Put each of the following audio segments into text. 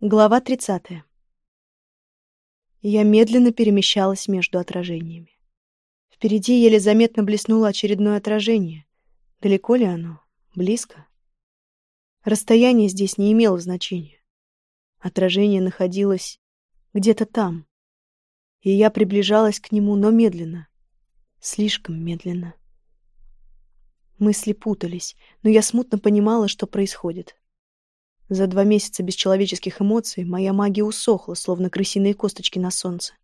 Глава 30. Я медленно перемещалась между отражениями. Впереди еле заметно блеснуло очередное отражение. Далеко ли оно? Близко? Расстояние здесь не имело значения. Отражение находилось где-то там. И я приближалась к нему, но медленно. Слишком медленно. Мысли путались, но я смутно понимала, что происходит. За два месяца бесчеловеческих эмоций моя магия усохла, словно крысиные косточки на солнце.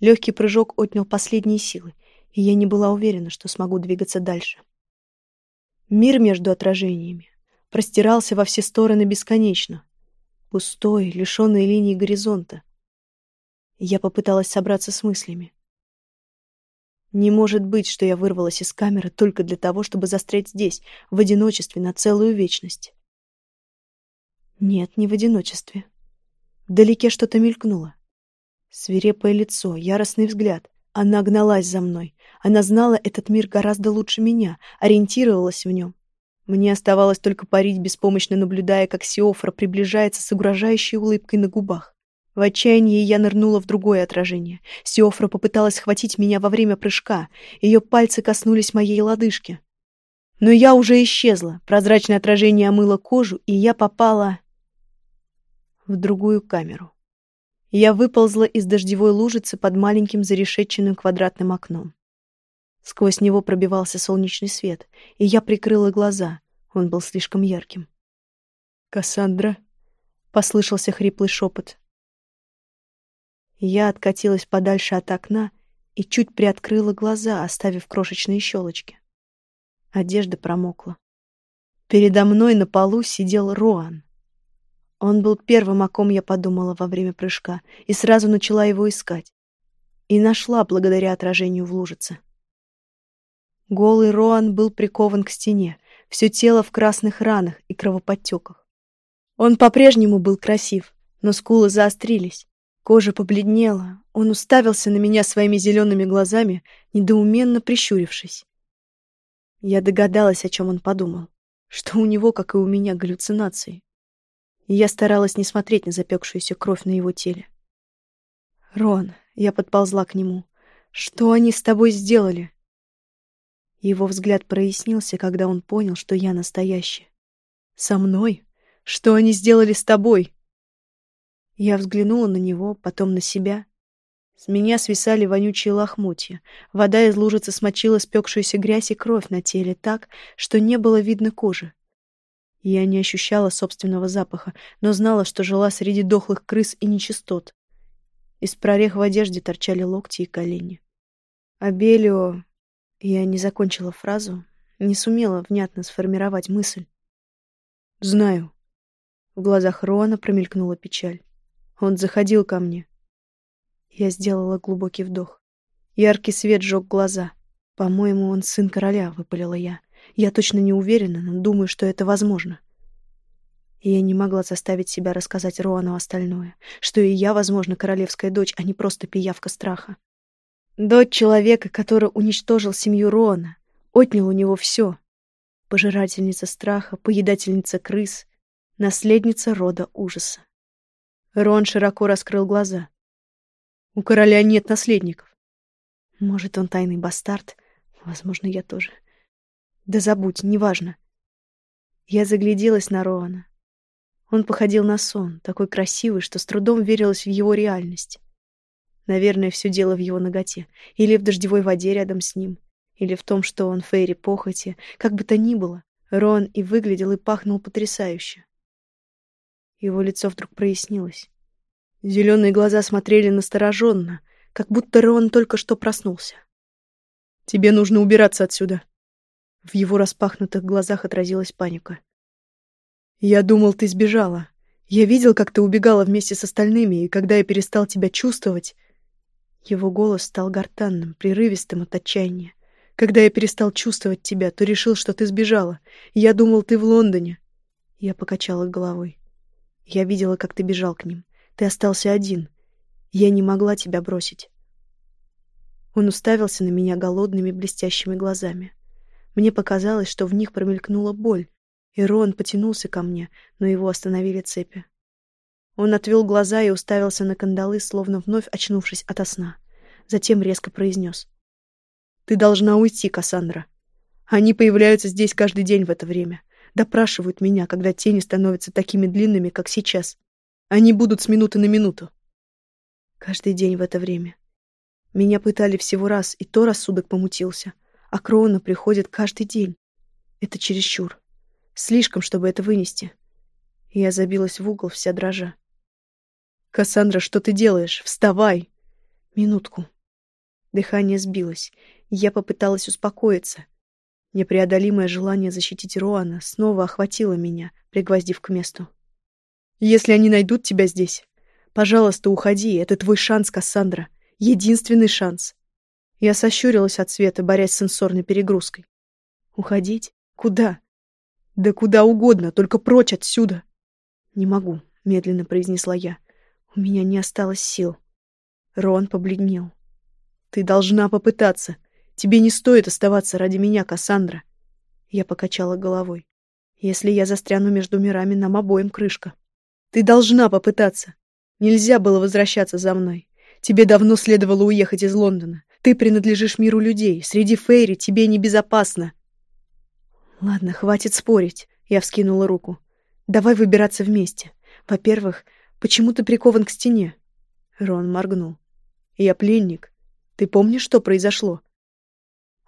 Легкий прыжок отнял последние силы, и я не была уверена, что смогу двигаться дальше. Мир между отражениями простирался во все стороны бесконечно, пустой, лишенный линии горизонта. Я попыталась собраться с мыслями. Не может быть, что я вырвалась из камеры только для того, чтобы застрять здесь, в одиночестве на целую вечность. Нет, не в одиночестве. Вдалеке что-то мелькнуло. Свирепое лицо, яростный взгляд. Она гналась за мной. Она знала этот мир гораздо лучше меня, ориентировалась в нем. Мне оставалось только парить, беспомощно наблюдая, как Сиофра приближается с угрожающей улыбкой на губах. В отчаянии я нырнула в другое отражение. Сиофра попыталась схватить меня во время прыжка. Ее пальцы коснулись моей лодыжки. Но я уже исчезла. Прозрачное отражение омыло кожу, и я попала в другую камеру. Я выползла из дождевой лужицы под маленьким зарешетченным квадратным окном. Сквозь него пробивался солнечный свет, и я прикрыла глаза. Он был слишком ярким. «Кассандра?» — послышался хриплый шепот. Я откатилась подальше от окна и чуть приоткрыла глаза, оставив крошечные щелочки. Одежда промокла. Передо мной на полу сидел Роан. Он был первым, о ком я подумала во время прыжка, и сразу начала его искать. И нашла благодаря отражению в лужице. Голый Роан был прикован к стене, все тело в красных ранах и кровоподтеках. Он по-прежнему был красив, но скулы заострились, кожа побледнела, он уставился на меня своими зелеными глазами, недоуменно прищурившись. Я догадалась, о чем он подумал, что у него, как и у меня, галлюцинации и я старалась не смотреть на запекшуюся кровь на его теле. «Рон», — я подползла к нему, — «что они с тобой сделали?» Его взгляд прояснился, когда он понял, что я настоящая. «Со мной? Что они сделали с тобой?» Я взглянула на него, потом на себя. С меня свисали вонючие лохмотья. Вода из лужицы смочила спекшуюся грязь и кровь на теле так, что не было видно кожи. Я не ощущала собственного запаха, но знала, что жила среди дохлых крыс и нечистот. Из прорех в одежде торчали локти и колени. Абелио... Я не закончила фразу, не сумела внятно сформировать мысль. «Знаю». В глазах Роана промелькнула печаль. Он заходил ко мне. Я сделала глубокий вдох. Яркий свет жег глаза. «По-моему, он сын короля», — выпалила я. Я точно не уверена, но думаю, что это возможно. Я не могла заставить себя рассказать Роану остальное, что и я, возможно, королевская дочь, а не просто пиявка страха. Дочь человека, который уничтожил семью Роана, отнял у него все. Пожирательница страха, поедательница крыс, наследница рода ужаса. Рон широко раскрыл глаза. У короля нет наследников. Может, он тайный бастард? Возможно, я тоже. Да забудь, неважно. Я загляделась на Роана. Он походил на сон, такой красивый, что с трудом верилось в его реальность. Наверное, все дело в его ноготе, или в дождевой воде рядом с ним, или в том, что он Фейри похоти, как бы то ни было. Рон и выглядел, и пахнул потрясающе. Его лицо вдруг прояснилось. Зеленые глаза смотрели настороженно, как будто Рон только что проснулся. «Тебе нужно убираться отсюда», в его распахнутых глазах отразилась паника. «Я думал, ты сбежала. Я видел, как ты убегала вместе с остальными, и когда я перестал тебя чувствовать...» Его голос стал гортанным, прерывистым от отчаяния. «Когда я перестал чувствовать тебя, то решил, что ты сбежала. Я думал, ты в Лондоне». Я покачала головой. «Я видела, как ты бежал к ним. Ты остался один. Я не могла тебя бросить». Он уставился на меня голодными блестящими глазами. Мне показалось, что в них промелькнула боль, и Рон потянулся ко мне, но его остановили цепи. Он отвел глаза и уставился на кандалы, словно вновь очнувшись ото сна. Затем резко произнес. «Ты должна уйти, Кассандра. Они появляются здесь каждый день в это время. Допрашивают меня, когда тени становятся такими длинными, как сейчас. Они будут с минуты на минуту. Каждый день в это время. Меня пытали всего раз, и то рассудок помутился. А Кроуна приходит каждый день. Это чересчур. Слишком, чтобы это вынести. Я забилась в угол, вся дрожа. «Кассандра, что ты делаешь? Вставай!» «Минутку». Дыхание сбилось. Я попыталась успокоиться. Непреодолимое желание защитить Роана снова охватило меня, пригвоздив к месту. «Если они найдут тебя здесь, пожалуйста, уходи, это твой шанс, Кассандра. Единственный шанс». Я сощурилась от света, борясь с сенсорной перегрузкой. «Уходить? Куда?» «Да куда угодно, только прочь отсюда!» «Не могу», — медленно произнесла я. «У меня не осталось сил». Рон побледнел. «Ты должна попытаться. Тебе не стоит оставаться ради меня, Кассандра. Я покачала головой. Если я застряну между мирами, нам обоим крышка. Ты должна попытаться. Нельзя было возвращаться за мной. Тебе давно следовало уехать из Лондона. Ты принадлежишь миру людей. Среди фейри тебе небезопасно. Ладно, хватит спорить. Я вскинула руку. Давай выбираться вместе. Во-первых, почему ты прикован к стене? Рон моргнул. Я пленник. Ты помнишь, что произошло?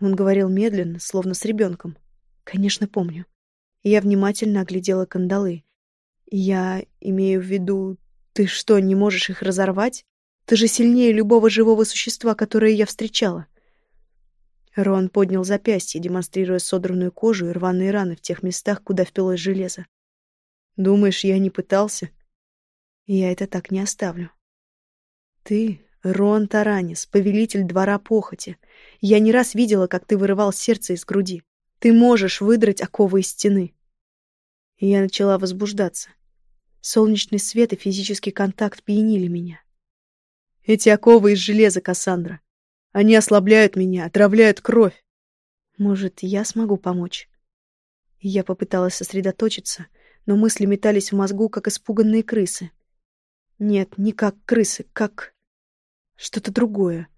Он говорил медленно, словно с ребенком. Конечно, помню. Я внимательно оглядела кандалы. Я имею в виду, ты что, не можешь их разорвать? Ты же сильнее любого живого существа, которое я встречала. Рон поднял запястье, демонстрируя содранную кожу и рваные раны в тех местах, куда впилось железо. Думаешь, я не пытался? Я это так не оставлю. Ты Рон Таранис, повелитель двора похоти. Я не раз видела, как ты вырывал сердце из груди. Ты можешь выдрать оковы из стены. Я начала возбуждаться. Солнечный свет и физический контакт пьянили меня. Эти оковы из железа, Кассандра. Они ослабляют меня, отравляют кровь. Может, я смогу помочь? Я попыталась сосредоточиться, но мысли метались в мозгу, как испуганные крысы. Нет, не как крысы, как... Что-то другое.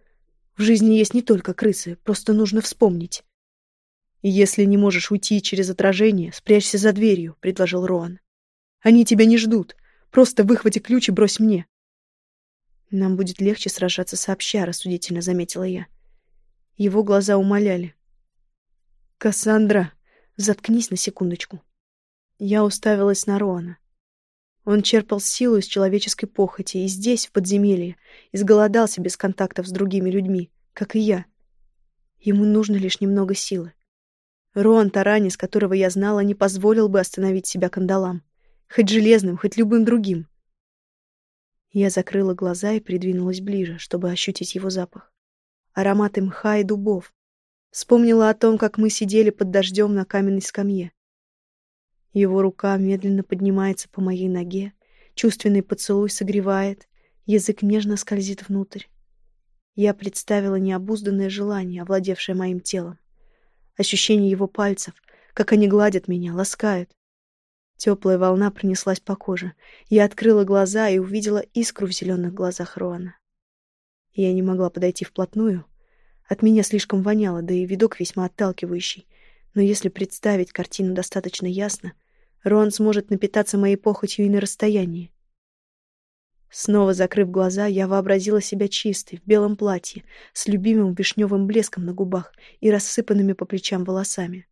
В жизни есть не только крысы, просто нужно вспомнить. «Если не можешь уйти через отражение, спрячься за дверью», — предложил Роан. «Они тебя не ждут. Просто выхвати ключ и брось мне». «Нам будет легче сражаться сообща», — рассудительно заметила я. Его глаза умоляли. «Кассандра, заткнись на секундочку». Я уставилась на Роана. Он черпал силу из человеческой похоти и здесь, в подземелье, изголодался без контактов с другими людьми, как и я. Ему нужно лишь немного силы. Роан Таранис, которого я знала, не позволил бы остановить себя кандалам. Хоть железным, хоть любым другим. Я закрыла глаза и придвинулась ближе, чтобы ощутить его запах. Ароматы мха и дубов. Вспомнила о том, как мы сидели под дождем на каменной скамье. Его рука медленно поднимается по моей ноге, чувственный поцелуй согревает, язык нежно скользит внутрь. Я представила необузданное желание, овладевшее моим телом. Ощущение его пальцев, как они гладят меня, ласкают. Теплая волна пронеслась по коже. Я открыла глаза и увидела искру в зеленых глазах Роана. Я не могла подойти вплотную. От меня слишком воняло, да и видок весьма отталкивающий. Но если представить картину достаточно ясно, Рон сможет напитаться моей похотью и на расстоянии. Снова закрыв глаза, я вообразила себя чистой, в белом платье, с любимым вишневым блеском на губах и рассыпанными по плечам волосами.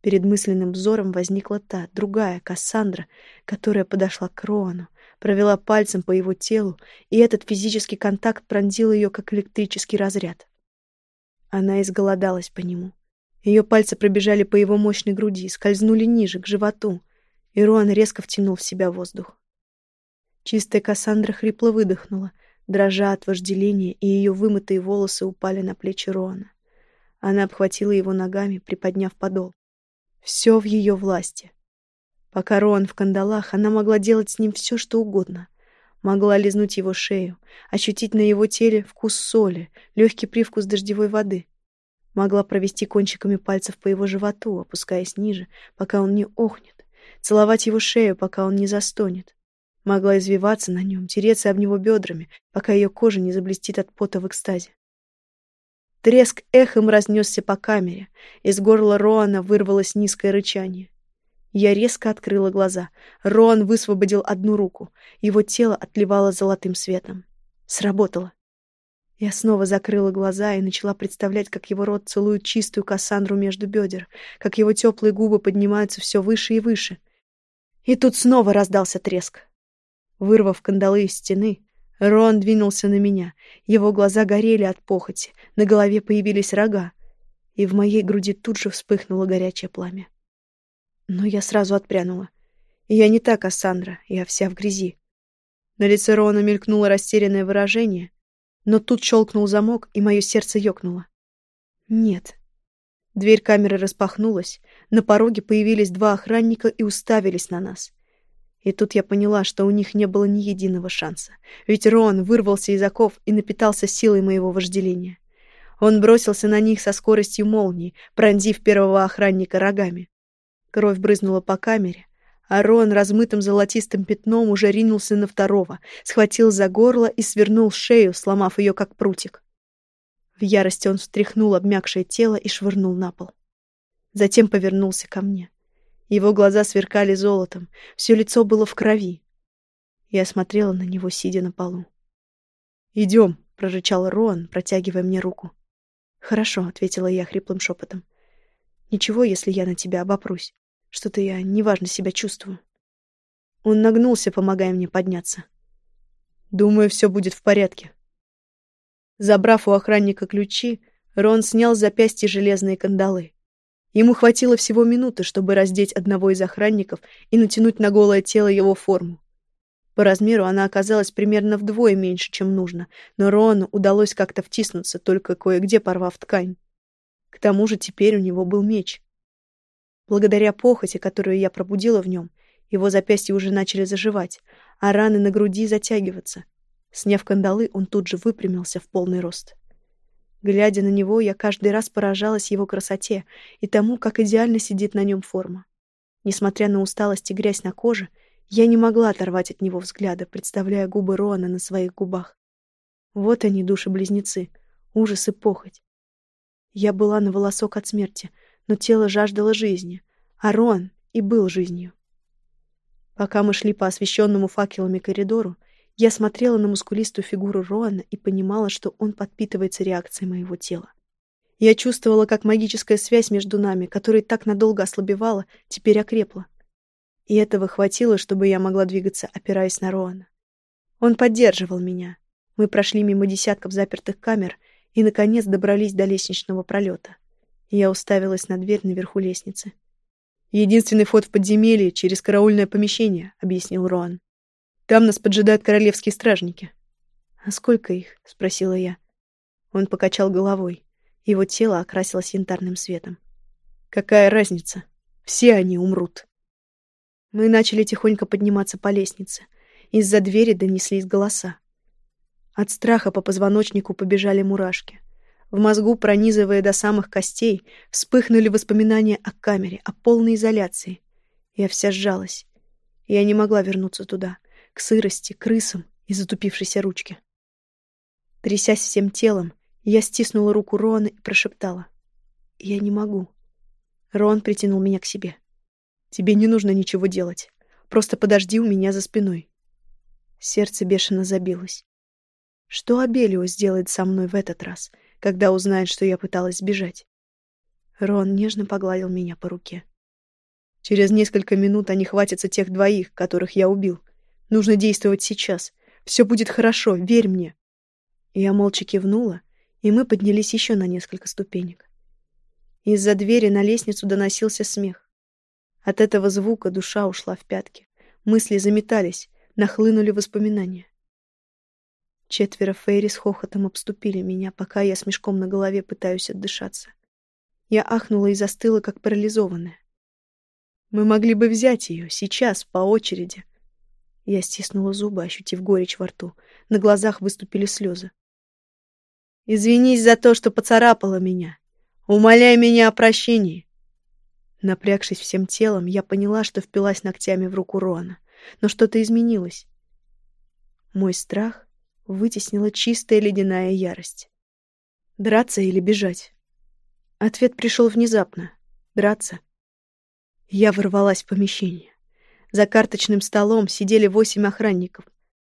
Перед мысленным взором возникла та, другая, Кассандра, которая подошла к Роану, провела пальцем по его телу, и этот физический контакт пронзил ее, как электрический разряд. Она изголодалась по нему. Ее пальцы пробежали по его мощной груди, скользнули ниже, к животу, и Руан резко втянул в себя воздух. Чистая Кассандра хрипло выдохнула, дрожа от вожделения, и ее вымытые волосы упали на плечи Роана. Она обхватила его ногами, приподняв подол. Все в ее власти. Пока Роан в кандалах, она могла делать с ним все, что угодно. Могла лизнуть его шею, ощутить на его теле вкус соли, легкий привкус дождевой воды. Могла провести кончиками пальцев по его животу, опускаясь ниже, пока он не охнет, целовать его шею, пока он не застонет. Могла извиваться на нем, тереться об него бедрами, пока ее кожа не заблестит от пота в экстазе. Треск эхом разнесся по камере. Из горла Роана вырвалось низкое рычание. Я резко открыла глаза. Роан высвободил одну руку. Его тело отливало золотым светом. Сработало. Я снова закрыла глаза и начала представлять, как его рот целует чистую Кассандру между бедер, как его теплые губы поднимаются все выше и выше. И тут снова раздался треск. Вырвав кандалы из стены, Рон двинулся на меня. Его глаза горели от похоти, на голове появились рога, и в моей груди тут же вспыхнуло горячее пламя. Но я сразу отпрянула. Я не та Кассандра, я вся в грязи. На лице Рона мелькнуло растерянное выражение, но тут щелкнул замок, и мое сердце ёкнуло. Нет. Дверь камеры распахнулась, на пороге появились два охранника и уставились на нас. И тут я поняла, что у них не было ни единого шанса. Ведь Рон вырвался из оков и напитался силой моего вожделения. Он бросился на них со скоростью молнии, пронзив первого охранника рогами. Кровь брызнула по камере, а Рон размытым золотистым пятном уже ринулся на второго, схватил за горло и свернул шею, сломав ее как прутик. В ярости он встряхнул обмякшее тело и швырнул на пол. Затем повернулся ко мне. Его глаза сверкали золотом, все лицо было в крови. Я смотрела на него, сидя на полу. «Идем», — прорычал Роан, протягивая мне руку. «Хорошо», — ответила я хриплым шепотом. «Ничего, если я на тебя обопрусь. Что-то я неважно себя чувствую. Он нагнулся, помогая мне подняться. Думаю, все будет в порядке. Забрав у охранника ключи, Рон снял с запястья железные кандалы. Ему хватило всего минуты, чтобы раздеть одного из охранников и натянуть на голое тело его форму. По размеру она оказалась примерно вдвое меньше, чем нужно, но Рону удалось как-то втиснуться, только кое-где порвав ткань. К тому же теперь у него был меч. Благодаря похоти, которую я пробудила в нем, его запястья уже начали заживать, а раны на груди затягиваться. Сняв кандалы, он тут же выпрямился в полный рост. Глядя на него, я каждый раз поражалась его красоте и тому, как идеально сидит на нем форма. Несмотря на усталость и грязь на коже, я не могла оторвать от него взгляда, представляя губы Роана на своих губах. Вот они, души-близнецы, ужас и похоть. Я была на волосок от смерти, но тело жаждало жизни, а Рон и был жизнью. Пока мы шли по освещенному факелами коридору, я смотрела на мускулистую фигуру Роана и понимала, что он подпитывается реакцией моего тела. Я чувствовала, как магическая связь между нами, которая так надолго ослабевала, теперь окрепла. И этого хватило, чтобы я могла двигаться, опираясь на Роана. Он поддерживал меня. Мы прошли мимо десятков запертых камер и, наконец, добрались до лестничного пролета. Я уставилась на дверь наверху лестницы. «Единственный вход в подземелье через караульное помещение», — объяснил Роан. «Там нас поджидают королевские стражники». «А сколько их?» — спросила я. Он покачал головой. Его тело окрасилось янтарным светом. «Какая разница? Все они умрут». Мы начали тихонько подниматься по лестнице. Из-за двери донеслись голоса. От страха по позвоночнику побежали мурашки. В мозгу, пронизывая до самых костей, вспыхнули воспоминания о камере, о полной изоляции. Я вся сжалась. Я не могла вернуться туда, к сырости, крысам и затупившейся ручке. Трясясь всем телом, я стиснула руку Рона и прошептала. «Я не могу». Рон притянул меня к себе. «Тебе не нужно ничего делать. Просто подожди у меня за спиной». Сердце бешено забилось. Что Абелио сделает со мной в этот раз — когда узнает, что я пыталась сбежать. Рон нежно погладил меня по руке. Через несколько минут они хватятся тех двоих, которых я убил. Нужно действовать сейчас. Все будет хорошо, верь мне. Я молча кивнула, и мы поднялись еще на несколько ступенек. Из-за двери на лестницу доносился смех. От этого звука душа ушла в пятки. Мысли заметались, нахлынули воспоминания. Четверо фейри с хохотом обступили меня, пока я с мешком на голове пытаюсь отдышаться. Я ахнула и застыла, как парализованная. Мы могли бы взять ее сейчас, по очереди. Я стиснула зубы, ощутив горечь во рту. На глазах выступили слезы. «Извинись за то, что поцарапала меня. Умоляй меня о прощении». Напрягшись всем телом, я поняла, что впилась ногтями в руку Рона. Но что-то изменилось. Мой страх вытеснила чистая ледяная ярость. Драться или бежать? Ответ пришел внезапно. Драться. Я ворвалась в помещение. За карточным столом сидели восемь охранников.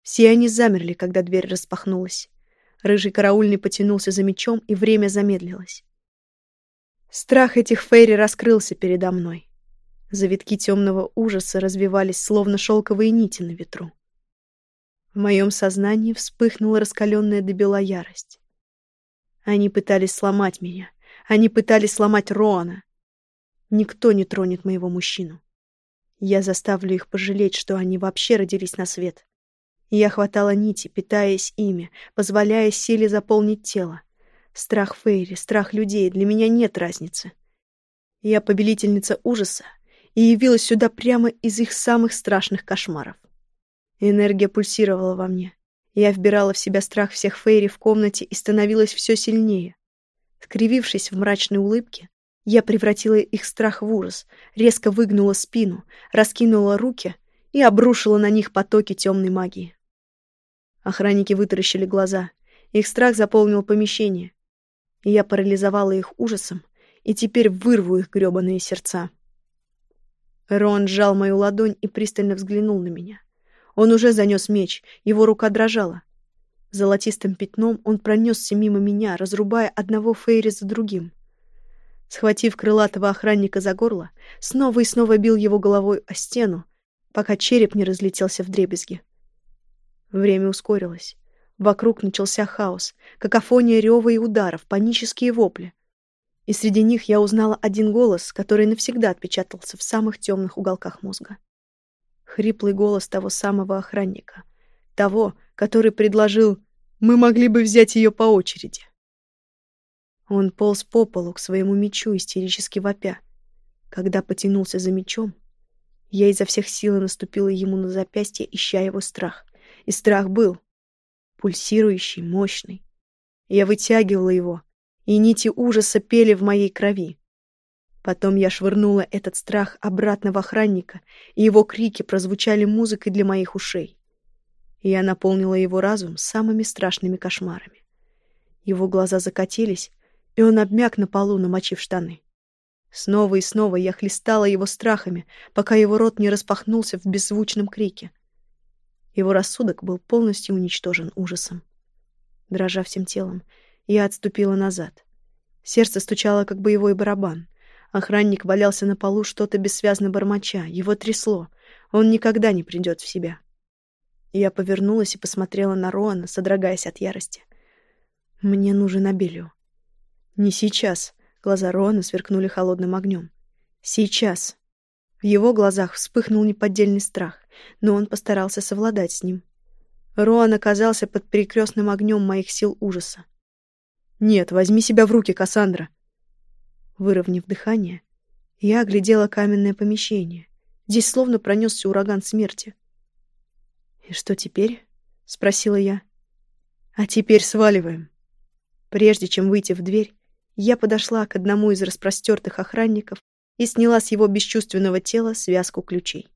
Все они замерли, когда дверь распахнулась. Рыжий караульный потянулся за мечом, и время замедлилось. Страх этих фейри раскрылся передо мной. Завитки темного ужаса развивались, словно шелковые нити на ветру. В моем сознании вспыхнула раскаленная до бела ярость. Они пытались сломать меня. Они пытались сломать Роана. Никто не тронет моего мужчину. Я заставлю их пожалеть, что они вообще родились на свет. Я хватала нити, питаясь ими, позволяя силе заполнить тело. Страх Фейри, страх людей, для меня нет разницы. Я повелительница ужаса и явилась сюда прямо из их самых страшных кошмаров. Энергия пульсировала во мне. Я вбирала в себя страх всех Фейри в комнате и становилась все сильнее. Скривившись в мрачной улыбке, я превратила их страх в ужас, резко выгнула спину, раскинула руки и обрушила на них потоки темной магии. Охранники вытаращили глаза. Их страх заполнил помещение. Я парализовала их ужасом, и теперь вырву их грёбаные сердца. Рон сжал мою ладонь и пристально взглянул на меня. Он уже занес меч, его рука дрожала. Золотистым пятном он пронесся мимо меня, разрубая одного Фейри за другим. Схватив крылатого охранника за горло, снова и снова бил его головой о стену, пока череп не разлетелся в дребезги. Время ускорилось. Вокруг начался хаос, какофония рева и ударов, панические вопли. И среди них я узнала один голос, который навсегда отпечатался в самых темных уголках мозга. Хриплый голос того самого охранника. Того, который предложил «Мы могли бы взять ее по очереди». Он полз по полу к своему мечу, истерически вопя. Когда потянулся за мечом, я изо всех сил наступила ему на запястье, ища его страх. И страх был. Пульсирующий, мощный. Я вытягивала его, и нити ужаса пели в моей крови. Потом я швырнула этот страх обратно в охранника, и его крики прозвучали музыкой для моих ушей. Я наполнила его разум самыми страшными кошмарами. Его глаза закатились, и он обмяк на полу, намочив штаны. Снова и снова я хлестала его страхами, пока его рот не распахнулся в беззвучном крике. Его рассудок был полностью уничтожен ужасом. Дрожа всем телом, я отступила назад. Сердце стучало, как боевой барабан. Охранник валялся на полу, что-то бессвязно бормоча. Его трясло. Он никогда не придет в себя. Я повернулась и посмотрела на Роана, содрогаясь от ярости. «Мне нужен Абелио». «Не сейчас», — глаза Роана сверкнули холодным огнем. «Сейчас». В его глазах вспыхнул неподдельный страх, но он постарался совладать с ним. Роан оказался под перекрестным огнем моих сил ужаса. «Нет, возьми себя в руки, Кассандра!» Выровняв дыхание, я оглядела каменное помещение. Здесь словно пронесся ураган смерти. «И что теперь?» — спросила я. «А теперь сваливаем». Прежде чем выйти в дверь, я подошла к одному из распростертых охранников и сняла с его бесчувственного тела связку ключей.